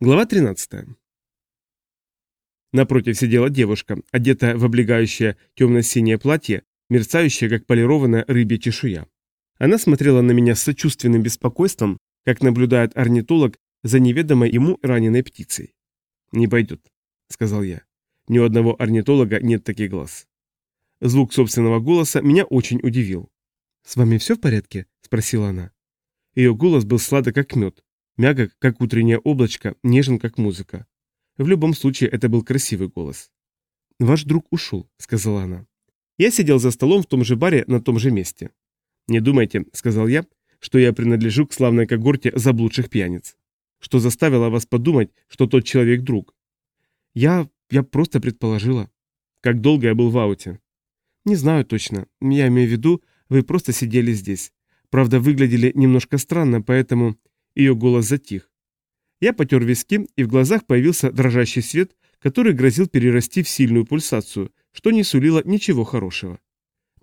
Глава 13. Напротив сидела девушка, одетая в облегающее темно-синее платье, мерцающее, как полированная рыбья чешуя. Она смотрела на меня с сочувственным беспокойством, как наблюдает орнитолог за неведомой ему раненой птицей. «Не пойдет», — сказал я. «Ни у одного орнитолога нет таких глаз». Звук собственного голоса меня очень удивил. «С вами все в порядке?» — спросила она. Ее голос был сладок, как мед, мягок, как утреннее облачко, нежен, как музыка. В любом случае, это был красивый голос. «Ваш друг ушел», — сказала она. Я сидел за столом в том же баре на том же месте. «Не думайте», — сказал я, — «что я принадлежу к славной когорте заблудших пьяниц. Что заставило вас подумать, что тот человек друг?» «Я... я просто предположила». «Как долго я был в ауте?» «Не знаю точно. Я имею в виду, вы просто сидели здесь. Правда, выглядели немножко странно, поэтому ее голос затих. Я потер виски, и в глазах появился дрожащий свет, который грозил перерасти в сильную пульсацию, что не сулило ничего хорошего.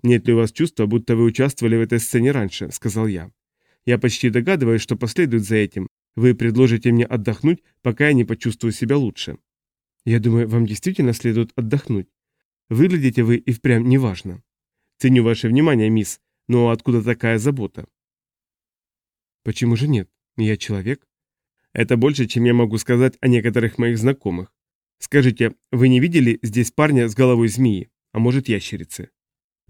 «Нет ли у вас чувства, будто вы участвовали в этой сцене раньше?» – сказал я. «Я почти догадываюсь, что последует за этим. Вы предложите мне отдохнуть, пока я не почувствую себя лучше». «Я думаю, вам действительно следует отдохнуть. Выглядите вы и впрямь неважно». «Ценю ваше внимание, мисс, но откуда такая забота?» «Почему же нет? Я человек. Это больше, чем я могу сказать о некоторых моих знакомых. Скажите, вы не видели здесь парня с головой змеи, а может ящерицы?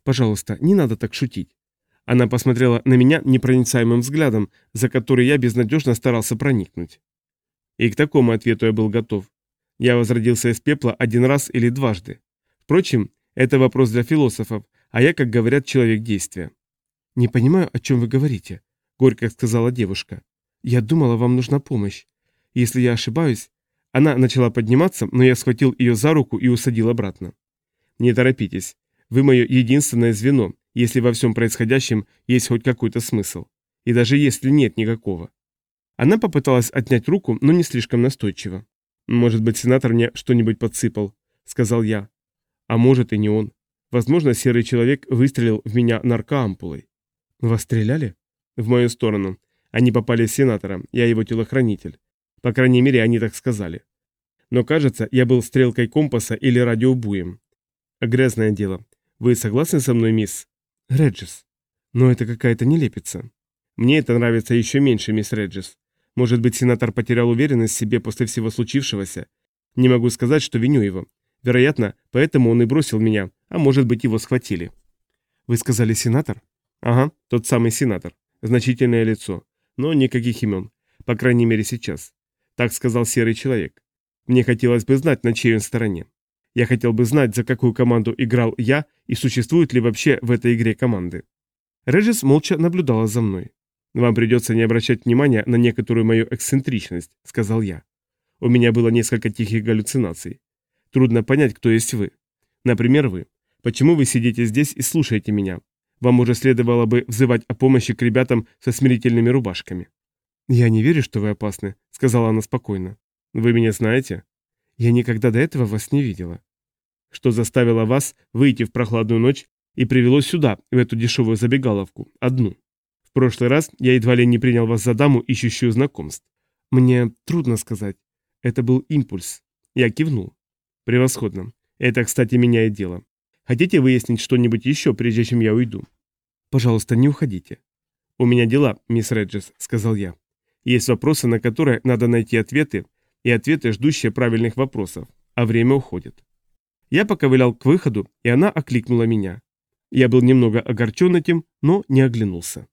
Пожалуйста, не надо так шутить. Она посмотрела на меня непроницаемым взглядом, за который я безнадежно старался проникнуть. И к такому ответу я был готов. Я возродился из пепла один раз или дважды. Впрочем, это вопрос для философов, а я, как говорят, человек действия. «Не понимаю, о чем вы говорите», — горько сказала девушка. «Я думала, вам нужна помощь. Если я ошибаюсь...» Она начала подниматься, но я схватил ее за руку и усадил обратно. «Не торопитесь. Вы мое единственное звено, если во всем происходящем есть хоть какой-то смысл. И даже если нет никакого». Она попыталась отнять руку, но не слишком настойчиво. «Может быть, сенатор мне что-нибудь подсыпал», — сказал я. «А может и не он. Возможно, серый человек выстрелил в меня наркоампулой». «Вас стреляли?» «В мою сторону. Они попали в сенатора, я его телохранитель. По крайней мере, они так сказали. Но кажется, я был стрелкой компаса или радиобуем. Грязное дело. Вы согласны со мной, мисс? Реджис. Но это какая-то нелепица. Мне это нравится еще меньше, мисс Реджис. Может быть, сенатор потерял уверенность в себе после всего случившегося. Не могу сказать, что виню его. Вероятно, поэтому он и бросил меня, а может быть, его схватили. Вы сказали сенатор? Ага, тот самый сенатор. Значительное лицо но никаких имен, по крайней мере сейчас. Так сказал серый человек. Мне хотелось бы знать, на чьей он стороне. Я хотел бы знать, за какую команду играл я и существуют ли вообще в этой игре команды. Реджис молча наблюдала за мной. «Вам придется не обращать внимания на некоторую мою эксцентричность», — сказал я. «У меня было несколько тихих галлюцинаций. Трудно понять, кто есть вы. Например, вы. Почему вы сидите здесь и слушаете меня? Вам уже следовало бы взывать о помощи к ребятам со смирительными рубашками». «Я не верю, что вы опасны», — сказала она спокойно. «Вы меня знаете?» «Я никогда до этого вас не видела». «Что заставило вас выйти в прохладную ночь и привело сюда, в эту дешевую забегаловку, одну? В прошлый раз я едва ли не принял вас за даму, ищущую знакомств. Мне трудно сказать. Это был импульс. Я кивнул. Превосходно. Это, кстати, меняет дело. Хотите выяснить что-нибудь еще, прежде чем я уйду? Пожалуйста, не уходите. У меня дела, мисс Реджес, сказал я. Есть вопросы, на которые надо найти ответы, и ответы, ждущие правильных вопросов, а время уходит. Я поковылял к выходу, и она окликнула меня. Я был немного огорчен этим, но не оглянулся.